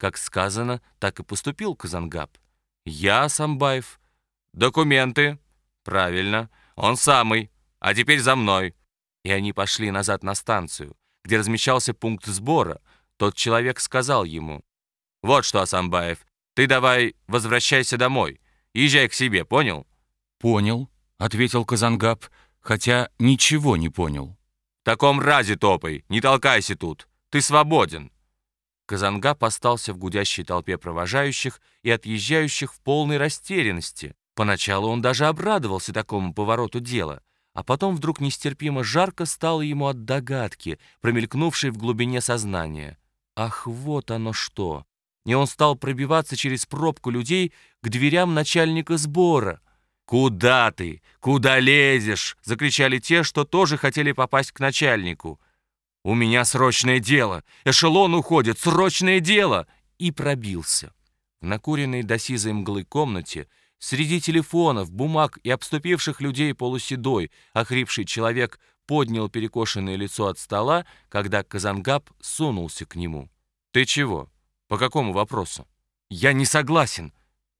Как сказано, так и поступил Казангаб. «Я, Самбаев». «Документы». «Правильно, он самый. А теперь за мной». И они пошли назад на станцию, где размещался пункт сбора. Тот человек сказал ему, «Вот что, Асамбаев, ты давай возвращайся домой. Езжай к себе, понял?» «Понял», — ответил Казангаб, хотя ничего не понял. «В таком разе топай, не толкайся тут. Ты свободен». Казангап остался в гудящей толпе провожающих и отъезжающих в полной растерянности. Поначалу он даже обрадовался такому повороту дела, а потом вдруг нестерпимо жарко стало ему от догадки, промелькнувшей в глубине сознания. Ах, вот оно что! И он стал пробиваться через пробку людей к дверям начальника сбора. «Куда ты? Куда лезешь?» — закричали те, что тоже хотели попасть к начальнику. «У меня срочное дело! Эшелон уходит! Срочное дело!» И пробился. В накуренной до сизой мглы комнате среди телефонов, бумаг и обступивших людей полуседой, охрипший человек поднял перекошенное лицо от стола, когда Казангаб сунулся к нему. «Ты чего? По какому вопросу?» «Я не согласен».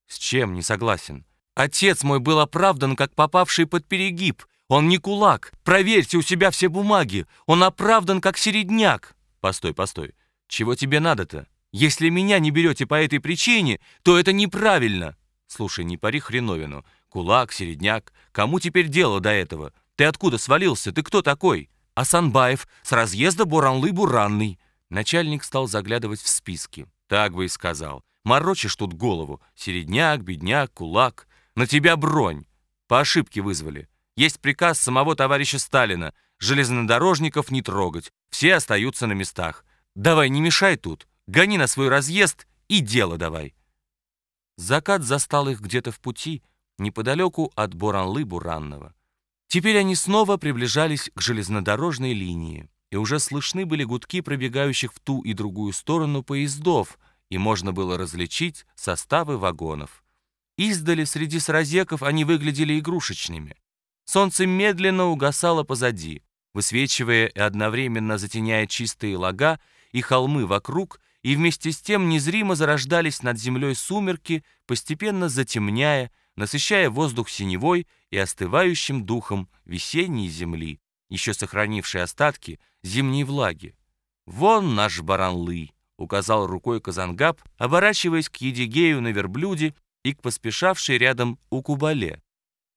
«С чем не согласен?» «Отец мой был оправдан, как попавший под перегиб. Он не кулак. Проверьте у себя все бумаги. Он оправдан как середняк. Постой, постой. Чего тебе надо-то? Если меня не берете по этой причине, то это неправильно. Слушай, не пари хреновину. Кулак, середняк. Кому теперь дело до этого? Ты откуда свалился? Ты кто такой? Асанбаев с разъезда Буранлы-Буранный. Начальник стал заглядывать в списки. Так бы и сказал. Морочишь тут голову. Середняк, бедняк, кулак. На тебя бронь. По ошибке вызвали. Есть приказ самого товарища Сталина. Железнодорожников не трогать. Все остаются на местах. Давай, не мешай тут. Гони на свой разъезд и дело давай. Закат застал их где-то в пути, неподалеку от Боранлы-Буранного. Теперь они снова приближались к железнодорожной линии, и уже слышны были гудки пробегающих в ту и другую сторону поездов, и можно было различить составы вагонов. Издали среди сразеков они выглядели игрушечными. Солнце медленно угасало позади, высвечивая и одновременно затеняя чистые лага и холмы вокруг, и вместе с тем незримо зарождались над землей сумерки, постепенно затемняя, насыщая воздух синевой и остывающим духом весенней земли, еще сохранившей остатки зимней влаги. «Вон наш Баранлы!» — указал рукой Казангаб, оборачиваясь к Едигею на верблюде и к поспешавшей рядом Укубале.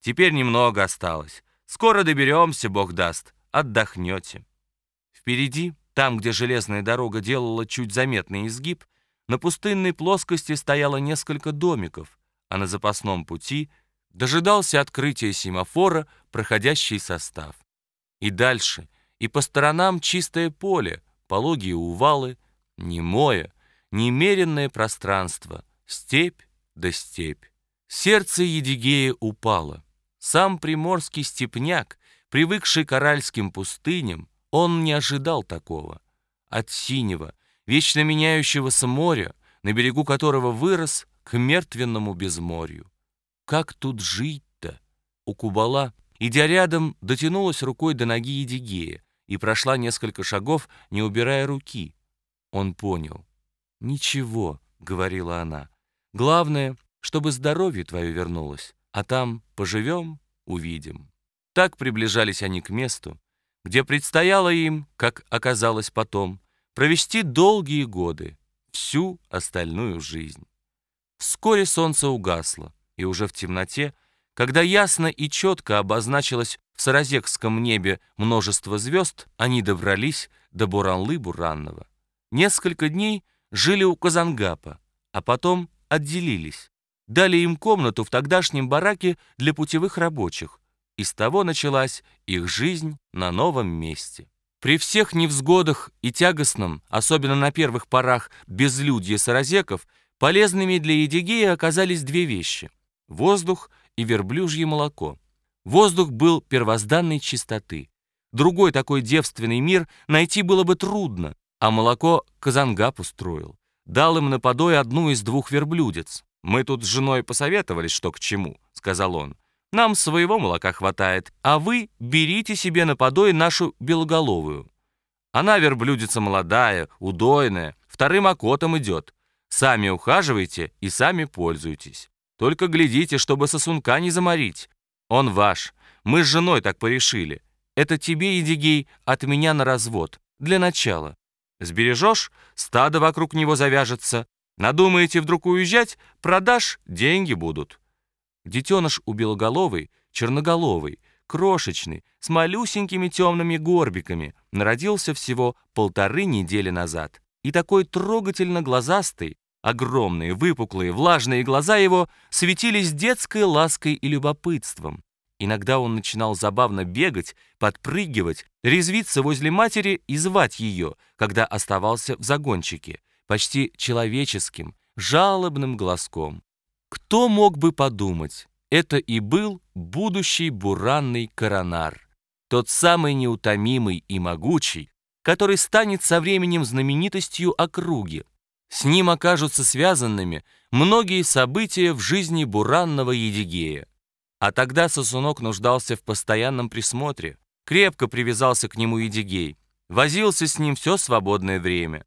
Теперь немного осталось. Скоро доберемся, Бог даст. Отдохнете. Впереди, там, где железная дорога делала чуть заметный изгиб, на пустынной плоскости стояло несколько домиков, а на запасном пути дожидался открытия семафора проходящий состав. И дальше, и по сторонам чистое поле, пологие увалы, немое, немеренное пространство, степь да степь. Сердце Едигея упало. Сам приморский степняк, привыкший к аральским пустыням, он не ожидал такого. От синего, вечно меняющегося моря, на берегу которого вырос, к мертвенному безморью. Как тут жить-то? У Кубала, идя рядом, дотянулась рукой до ноги Едигея и прошла несколько шагов, не убирая руки. Он понял. «Ничего», — говорила она, — «главное, чтобы здоровье твое вернулось а там поживем, увидим. Так приближались они к месту, где предстояло им, как оказалось потом, провести долгие годы, всю остальную жизнь. Вскоре солнце угасло, и уже в темноте, когда ясно и четко обозначилось в Саразекском небе множество звезд, они добрались до Буранлы-Буранного. Несколько дней жили у Казангапа, а потом отделились дали им комнату в тогдашнем бараке для путевых рабочих, и с того началась их жизнь на новом месте. При всех невзгодах и тягостном, особенно на первых порах, безлюдье саразеков, полезными для Едигея оказались две вещи — воздух и верблюжье молоко. Воздух был первозданной чистоты. Другой такой девственный мир найти было бы трудно, а молоко Казангап устроил. Дал им на подой одну из двух верблюдец. «Мы тут с женой посоветовались, что к чему», — сказал он. «Нам своего молока хватает, а вы берите себе на подой нашу белоголовую. Она верблюдица молодая, удойная, вторым окотом идет. Сами ухаживайте и сами пользуйтесь. Только глядите, чтобы сосунка не заморить. Он ваш. Мы с женой так порешили. Это тебе, Едигей, от меня на развод. Для начала. Сбережешь, стадо вокруг него завяжется. Надумаете вдруг уезжать, продашь, деньги будут. Детеныш у белоголовый, черноголовый, крошечный, с малюсенькими темными горбиками, народился всего полторы недели назад. И такой трогательно глазастый, огромные, выпуклые, влажные глаза его светились детской лаской и любопытством. Иногда он начинал забавно бегать, подпрыгивать, резвиться возле матери и звать ее, когда оставался в загончике, почти человеческим, жалобным глазком. Кто мог бы подумать, это и был будущий буранный коронар, тот самый неутомимый и могучий, который станет со временем знаменитостью округи. С ним окажутся связанными многие события в жизни буранного Едигея. А тогда сосунок нуждался в постоянном присмотре. Крепко привязался к нему Едигей. Возился с ним все свободное время.